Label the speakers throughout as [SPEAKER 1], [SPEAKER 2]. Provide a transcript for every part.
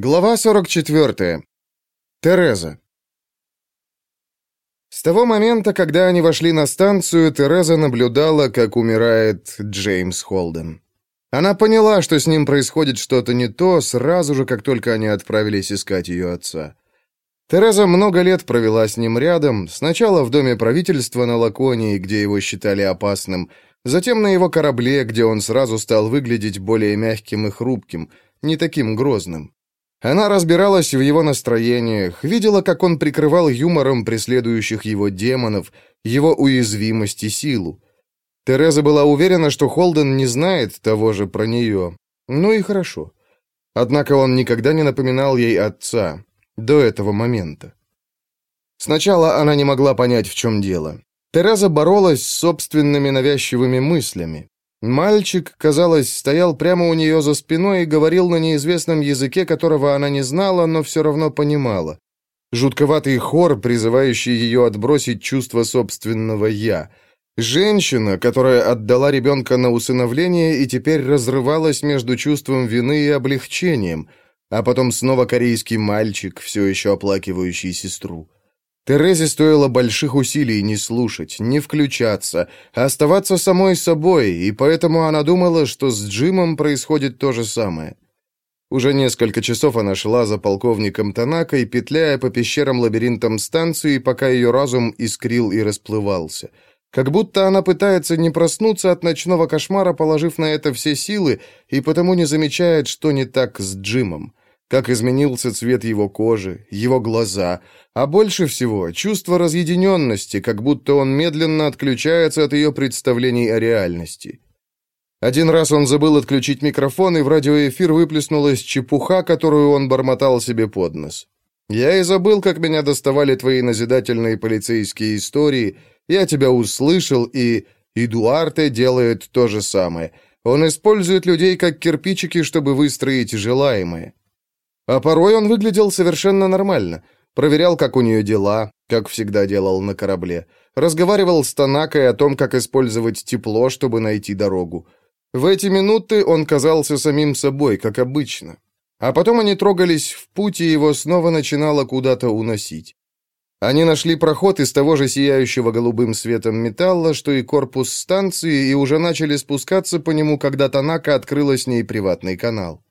[SPEAKER 1] Глава 44. Тереза. С того момента, когда они вошли на станцию, Тереза наблюдала, как умирает Джеймс Холден. Она поняла, что с ним происходит что-то не то, сразу же, как только они отправились искать ее отца. Тереза много лет провела с ним рядом, сначала в доме правительства на Лаконии, где его считали опасным, затем на его корабле, где он сразу стал выглядеть более мягким и хрупким, не таким грозным. Она разбиралась в его настроениях, видела, как он прикрывал юмором преследующих его демонов, его уязвимость и силу. Тереза была уверена, что Холден не знает того же про нее. Ну и хорошо. Однако он никогда не напоминал ей отца. До этого момента. Сначала она не могла понять, в чем дело. Тереза боролась с собственными навязчивыми мыслями. Мальчик, казалось, стоял прямо у нее за спиной и говорил на неизвестном языке, которого она не знала, но все равно понимала. Жутковатый хор, призывающий ее отбросить чувство собственного «я». Женщина, которая отдала ребенка на усыновление и теперь разрывалась между чувством вины и облегчением, а потом снова корейский мальчик, все еще оплакивающий сестру. Терезе стоило больших усилий не слушать, не включаться, а оставаться самой собой, и поэтому она думала, что с Джимом происходит то же самое. Уже несколько часов она шла за полковником Танакой, петляя по пещерам-лабиринтам станции, пока ее разум искрил и расплывался. Как будто она пытается не проснуться от ночного кошмара, положив на это все силы, и потому не замечает, что не так с Джимом как изменился цвет его кожи, его глаза, а больше всего чувство разъединенности, как будто он медленно отключается от ее представлений о реальности. Один раз он забыл отключить микрофон, и в радиоэфир выплеснулась чепуха, которую он бормотал себе под нос. «Я и забыл, как меня доставали твои назидательные полицейские истории. Я тебя услышал, и... И Дуарте делает то же самое. Он использует людей как кирпичики, чтобы выстроить желаемое. А порой он выглядел совершенно нормально. Проверял, как у нее дела, как всегда делал на корабле. Разговаривал с Танакой о том, как использовать тепло, чтобы найти дорогу. В эти минуты он казался самим собой, как обычно. А потом они трогались в путь, и его снова начинало куда-то уносить. Они нашли проход из того же сияющего голубым светом металла, что и корпус станции, и уже начали спускаться по нему, когда Танака открыла с ней приватный канал.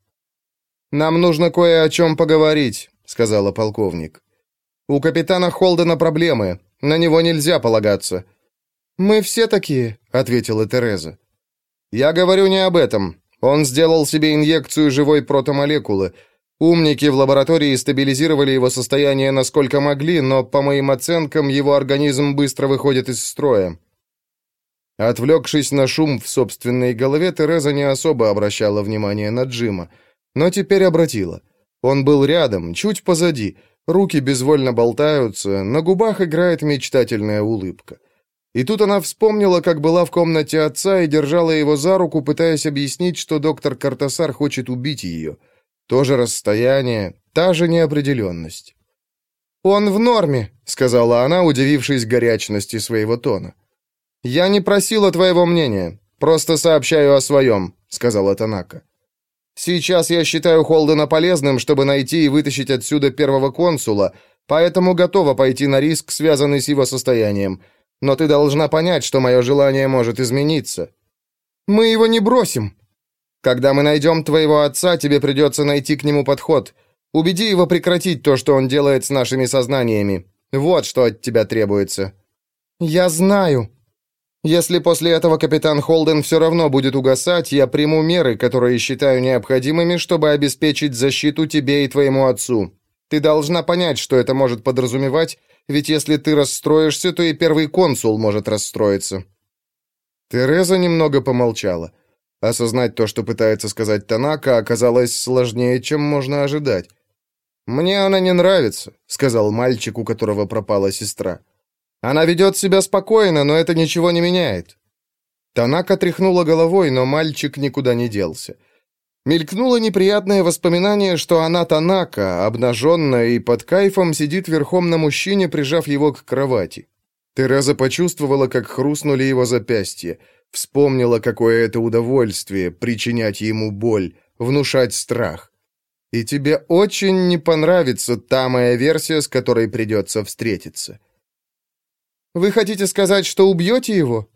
[SPEAKER 1] «Нам нужно кое о чем поговорить», — сказала полковник. «У капитана Холдена проблемы. На него нельзя полагаться». «Мы все такие», — ответила Тереза. «Я говорю не об этом. Он сделал себе инъекцию живой протомолекулы. Умники в лаборатории стабилизировали его состояние насколько могли, но, по моим оценкам, его организм быстро выходит из строя». Отвлекшись на шум в собственной голове, Тереза не особо обращала внимание на Джима но теперь обратила. Он был рядом, чуть позади, руки безвольно болтаются, на губах играет мечтательная улыбка. И тут она вспомнила, как была в комнате отца и держала его за руку, пытаясь объяснить, что доктор Картасар хочет убить ее. То же расстояние, та же неопределенность. «Он в норме», — сказала она, удивившись горячности своего тона. «Я не просила твоего мнения, просто сообщаю о своем», — сказала Танака. Сейчас я считаю Холдена полезным, чтобы найти и вытащить отсюда первого консула, поэтому готова пойти на риск, связанный с его состоянием. Но ты должна понять, что мое желание может измениться. Мы его не бросим. Когда мы найдем твоего отца, тебе придется найти к нему подход. Убеди его прекратить то, что он делает с нашими сознаниями. Вот что от тебя требуется. Я знаю, если после этого капитан Холден все равно будет угасать, я приму меры, которые считаю необходимыми, чтобы обеспечить защиту тебе и твоему отцу. Ты должна понять, что это может подразумевать, ведь если ты расстроишься, то и первый консул может расстроиться». Тереза немного помолчала. Осознать то, что пытается сказать Танака, оказалось сложнее, чем можно ожидать. «Мне она не нравится», — сказал мальчик, у которого пропала сестра. Она ведет себя спокойно, но это ничего не меняет». Танака тряхнула головой, но мальчик никуда не делся. Мелькнуло неприятное воспоминание, что она Танака, обнаженная и под кайфом, сидит верхом на мужчине, прижав его к кровати. Тереза почувствовала, как хрустнули его запястья, вспомнила, какое это удовольствие — причинять ему боль, внушать страх. И тебе очень не понравится та моя версия, с которой придется встретиться. Вы хотите сказать, что убьете его?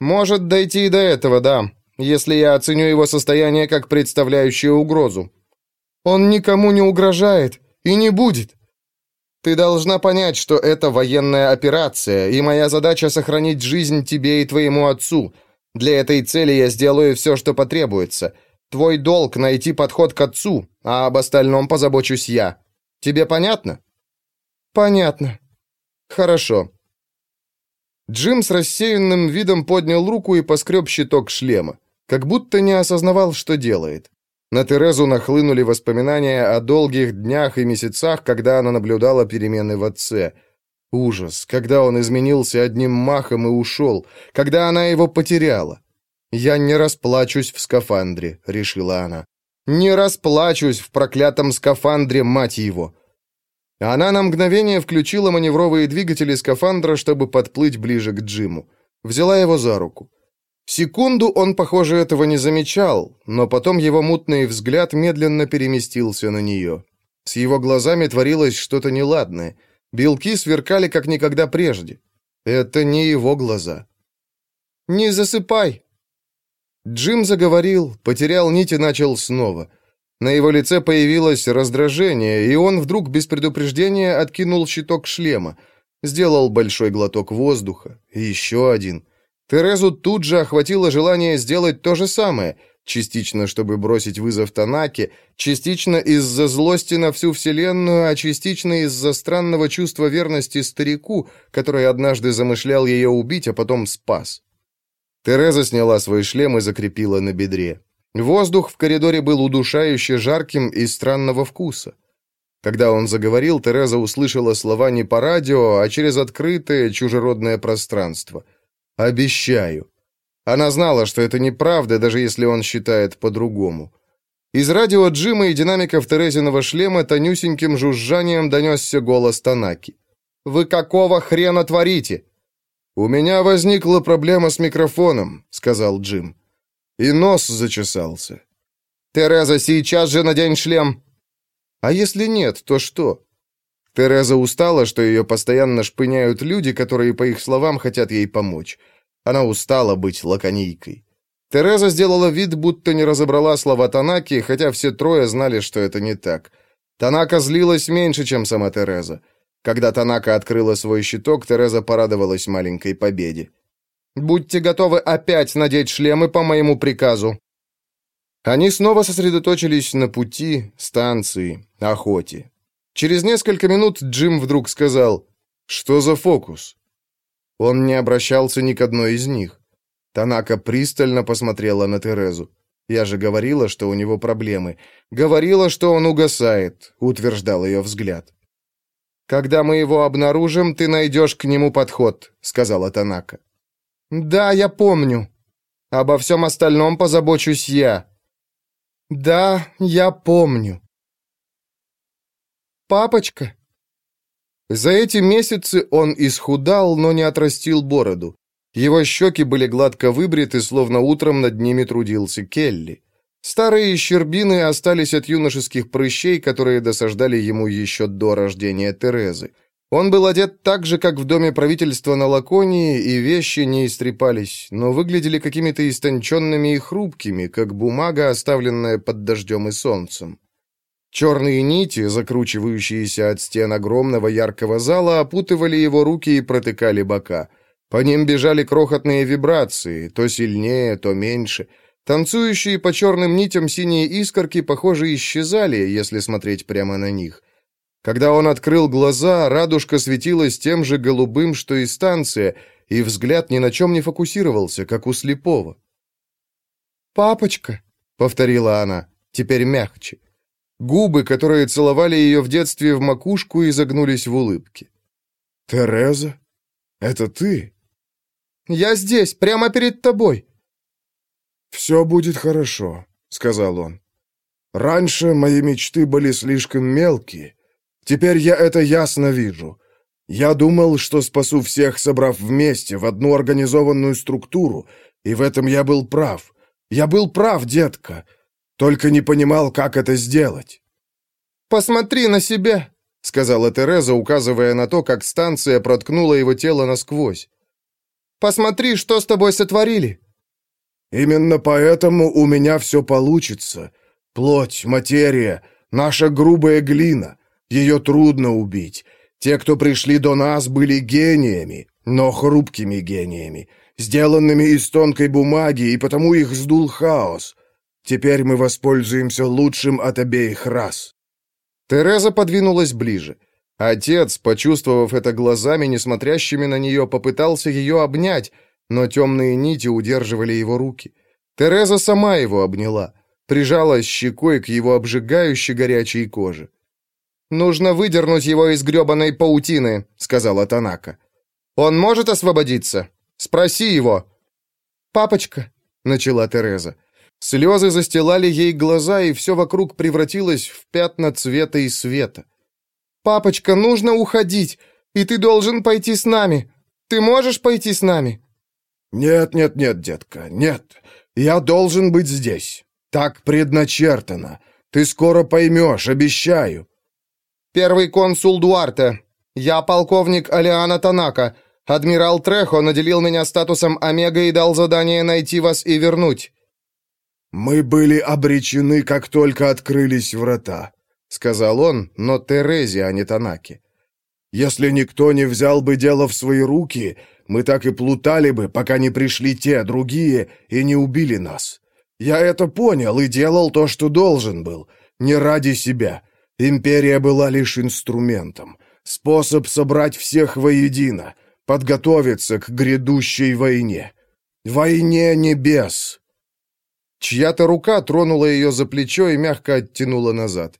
[SPEAKER 1] Может дойти и до этого, да, если я оценю его состояние как представляющее угрозу. Он никому не угрожает и не будет. Ты должна понять, что это военная операция, и моя задача сохранить жизнь тебе и твоему отцу. Для этой цели я сделаю все, что потребуется. Твой долг найти подход к отцу, а об остальном позабочусь я. Тебе понятно? Понятно. Хорошо. Джим с рассеянным видом поднял руку и поскреб щиток шлема, как будто не осознавал, что делает. На Терезу нахлынули воспоминания о долгих днях и месяцах, когда она наблюдала перемены в отце. Ужас, когда он изменился одним махом и ушел, когда она его потеряла. «Я не расплачусь в скафандре», — решила она. «Не расплачусь в проклятом скафандре, мать его!» Она на мгновение включила маневровые двигатели скафандра, чтобы подплыть ближе к Джиму. Взяла его за руку. Секунду он, похоже, этого не замечал, но потом его мутный взгляд медленно переместился на нее. С его глазами творилось что-то неладное. Белки сверкали, как никогда прежде. Это не его глаза. «Не засыпай!» Джим заговорил, потерял нить и начал снова. На его лице появилось раздражение, и он вдруг без предупреждения откинул щиток шлема, сделал большой глоток воздуха, и еще один — Терезу тут же охватило желание сделать то же самое, частично чтобы бросить вызов Танаке, частично из-за злости на всю Вселенную, а частично из-за странного чувства верности старику, который однажды замышлял ее убить, а потом спас. Тереза сняла свой шлем и закрепила на бедре. Воздух в коридоре был удушающе жарким и странного вкуса. Когда он заговорил, Тереза услышала слова не по радио, а через открытое чужеродное пространство — Обещаю. Она знала, что это неправда, даже если он считает по-другому. Из радио Джима и динамиков Терезиного шлема тонюсеньким жужжанием донесся голос Танаки. «Вы какого хрена творите?» «У меня возникла проблема с микрофоном», — сказал Джим. «И нос зачесался». «Тереза, сейчас же надень шлем!» «А если нет, то что?» Тереза устала, что ее постоянно шпыняют люди, которые, по их словам, хотят ей помочь. Она устала быть лаконийкой. Тереза сделала вид, будто не разобрала слова Танаки, хотя все трое знали, что это не так. Танака злилась меньше, чем сама Тереза. Когда Танака открыла свой щиток, Тереза порадовалась маленькой победе. «Будьте готовы опять надеть шлемы по моему приказу». Они снова сосредоточились на пути, станции, охоте. Через несколько минут Джим вдруг сказал «Что за фокус?» Он не обращался ни к одной из них. Танака пристально посмотрела на Терезу. «Я же говорила, что у него проблемы. Говорила, что он угасает», — утверждал ее взгляд. «Когда мы его обнаружим, ты найдешь к нему подход», — сказала Танака. «Да, я помню. Обо всем остальном позабочусь я». «Да, я помню». «Папочка!» За эти месяцы он исхудал, но не отрастил бороду. Его щеки были гладко выбриты, словно утром над ними трудился Келли. Старые щербины остались от юношеских прыщей, которые досаждали ему еще до рождения Терезы. Он был одет так же, как в доме правительства на Лаконии, и вещи не истрепались, но выглядели какими-то истонченными и хрупкими, как бумага, оставленная под дождем и солнцем. Черные нити, закручивающиеся от стен огромного яркого зала, опутывали его руки и протыкали бока. По ним бежали крохотные вибрации, то сильнее, то меньше. Танцующие по черным нитям синие искорки, похоже, исчезали, если смотреть прямо на них. Когда он открыл глаза, радужка светилась тем же голубым, что и станция, и взгляд ни на чем не фокусировался, как у слепого. «Папочка», — повторила она, теперь мягче. Губы, которые целовали ее в детстве в макушку, изогнулись в улыбке. «Тереза? Это ты?» «Я здесь, прямо перед тобой». «Все будет хорошо», — сказал он. «Раньше мои мечты были слишком мелкие. Теперь я это ясно вижу. Я думал, что спасу всех, собрав вместе, в одну организованную структуру, и в этом я был прав. Я был прав, детка. Только не понимал, как это сделать. «Посмотри на себя!» — сказала Тереза, указывая на то, как станция проткнула его тело насквозь. «Посмотри, что с тобой сотворили!»
[SPEAKER 2] «Именно поэтому у меня все получится. Плоть, материя, наша грубая глина. Ее трудно убить. Те, кто пришли до нас, были гениями, но хрупкими гениями, сделанными из тонкой бумаги, и потому их сдул хаос. Теперь мы воспользуемся лучшим от обеих рас».
[SPEAKER 1] Тереза подвинулась ближе. Отец, почувствовав это глазами, несмотрящими на нее, попытался ее обнять, но темные нити удерживали его руки. Тереза сама его обняла, прижалась щекой к его обжигающей горячей коже. «Нужно выдернуть его из гребаной паутины», — сказала Танака. «Он может освободиться? Спроси его». «Папочка», — начала Тереза. Слезы застилали ей глаза, и все вокруг превратилось в пятна цвета и света. «Папочка, нужно уходить, и ты должен пойти с нами. Ты можешь пойти с нами?»
[SPEAKER 2] «Нет, нет, нет, детка, нет. Я должен быть здесь. Так предначертано. Ты скоро поймешь, обещаю».
[SPEAKER 1] «Первый консул Дуарте. Я полковник Алиана Танака. Адмирал Трехо наделил меня статусом Омега и дал задание найти вас и вернуть».
[SPEAKER 2] «Мы были обречены, как только открылись врата», — сказал он, но Терезе, а не Танаке. «Если никто не взял бы дело в свои руки, мы так и плутали бы, пока не пришли те, другие, и не убили нас. Я это понял и делал то, что должен был. Не ради себя. Империя была лишь инструментом. Способ собрать всех воедино, подготовиться к грядущей войне. Войне небес.
[SPEAKER 1] Чья-то рука тронула ее за плечо и мягко оттянула назад.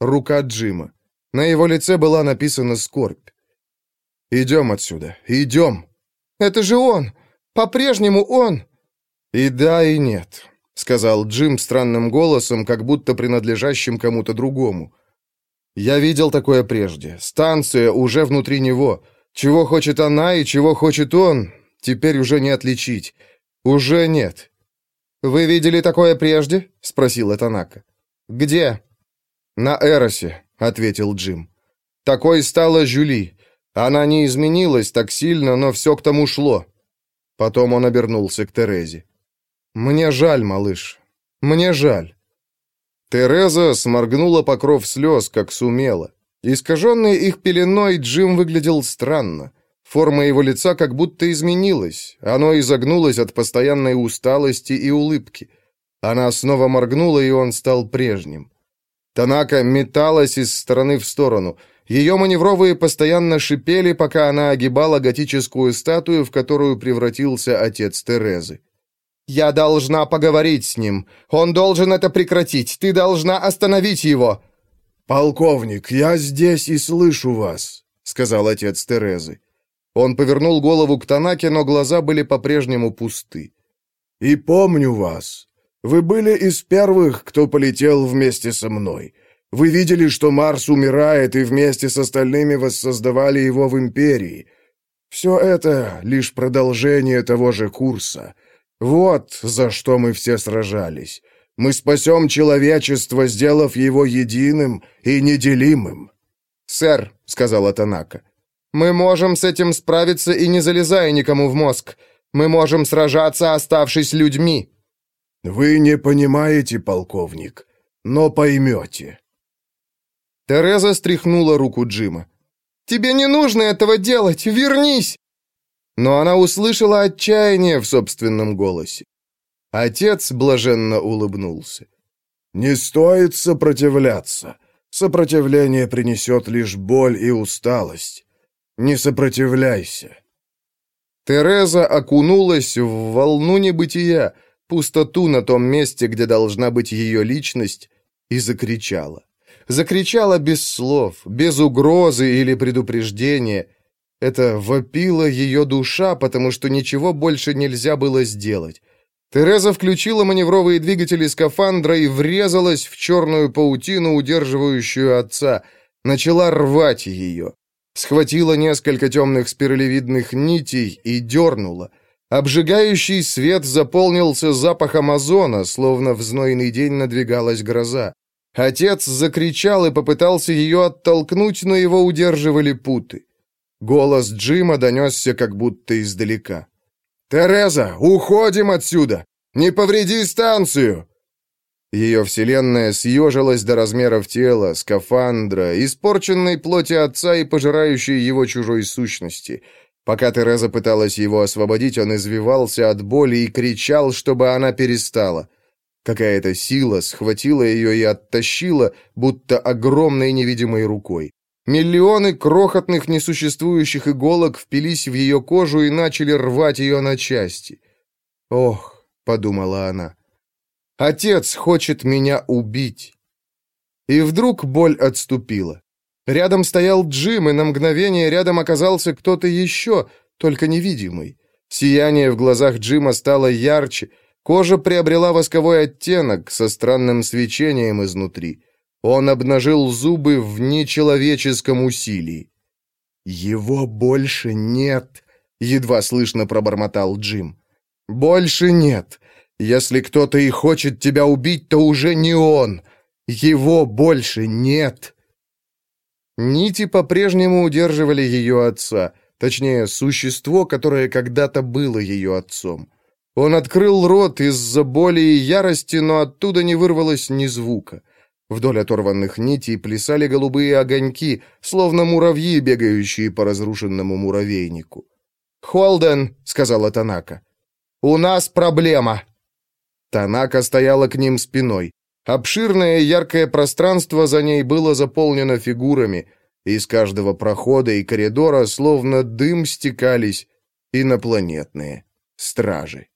[SPEAKER 1] Рука Джима. На его лице была написана скорбь. «Идем отсюда, идем!» «Это же он! По-прежнему он!» «И да, и нет», — сказал Джим странным голосом, как будто принадлежащим кому-то другому. «Я видел такое прежде. Станция уже внутри него. Чего хочет она и чего хочет он, теперь уже не отличить. Уже нет». «Вы видели такое прежде?» — спросила Танака. «Где?» «На Эросе», — ответил Джим. «Такой стала Жюли. Она не изменилась так сильно, но все к тому шло». Потом он обернулся к Терезе. «Мне жаль, малыш. Мне жаль». Тереза сморгнула покров слез, как сумела. Искаженный их пеленой, Джим выглядел странно. Форма его лица как будто изменилась. Оно изогнулось от постоянной усталости и улыбки. Она снова моргнула, и он стал прежним. Танака металась из стороны в сторону. Ее маневровые постоянно шипели, пока она огибала готическую статую, в которую превратился отец Терезы. «Я должна поговорить с ним. Он должен это прекратить. Ты должна остановить его!»
[SPEAKER 2] «Полковник, я здесь и слышу вас», — сказал отец Терезы.
[SPEAKER 1] Он повернул голову к Танаке, но глаза были по-прежнему пусты.
[SPEAKER 2] «И помню вас. Вы были из первых, кто полетел вместе со мной. Вы видели, что Марс умирает, и вместе с остальными воссоздавали его в Империи. Все это лишь продолжение того же курса. Вот за что мы все сражались. Мы спасем человечество, сделав его единым и неделимым».
[SPEAKER 1] «Сэр», — сказала Танака, — мы можем с этим справиться и не залезая никому в мозг. Мы можем сражаться, оставшись людьми».
[SPEAKER 2] «Вы не понимаете, полковник, но поймете».
[SPEAKER 1] Тереза стряхнула руку Джима. «Тебе не нужно этого делать! Вернись!» Но она услышала отчаяние в собственном голосе. Отец блаженно улыбнулся.
[SPEAKER 2] «Не стоит сопротивляться. Сопротивление принесет лишь боль и усталость. Не сопротивляйся.
[SPEAKER 1] Тереза окунулась в волну небытия, пустоту на том месте, где должна быть ее личность, и закричала. Закричала без слов, без угрозы или предупреждения. Это вопила ее душа, потому что ничего больше нельзя было сделать. Тереза включила маневровые двигатели скафандра и врезалась в черную паутину, удерживающую отца. Начала рвать ее схватила несколько темных спиралевидных нитей и дернула. Обжигающий свет заполнился запахом озона, словно в знойный день надвигалась гроза. Отец закричал и попытался ее оттолкнуть, но его удерживали путы. Голос Джима донесся как будто издалека. «Тереза, уходим отсюда! Не повреди станцию!» Ее вселенная съежилась до размеров тела, скафандра, испорченной плоти отца и пожирающей его чужой сущности. Пока Тереза пыталась его освободить, он извивался от боли и кричал, чтобы она перестала. Какая-то сила схватила ее и оттащила, будто огромной невидимой рукой. Миллионы крохотных несуществующих иголок впились в ее кожу и начали рвать ее на части. «Ох», — подумала она, — «отец хочет меня убить». И вдруг боль отступила. Рядом стоял Джим, и на мгновение рядом оказался кто-то еще, только невидимый. Сияние в глазах Джима стало ярче, Кожа приобрела восковой оттенок со странным свечением изнутри. Он обнажил зубы в нечеловеческом усилии. «Его больше нет», — едва слышно пробормотал Джим. «Больше нет. Если кто-то и хочет тебя убить, то уже не он. Его больше нет». Нити по-прежнему удерживали ее отца, точнее, существо, которое когда-то было ее отцом. Он открыл рот из-за боли и ярости, но оттуда не вырвалось ни звука. Вдоль оторванных нитей плясали голубые огоньки, словно муравьи, бегающие по разрушенному муравейнику. «Холден», — сказала Танака, — «у нас проблема». Танака стояла к ним спиной. Обширное яркое пространство за ней было заполнено фигурами. Из каждого прохода и коридора, словно дым, стекались инопланетные стражи.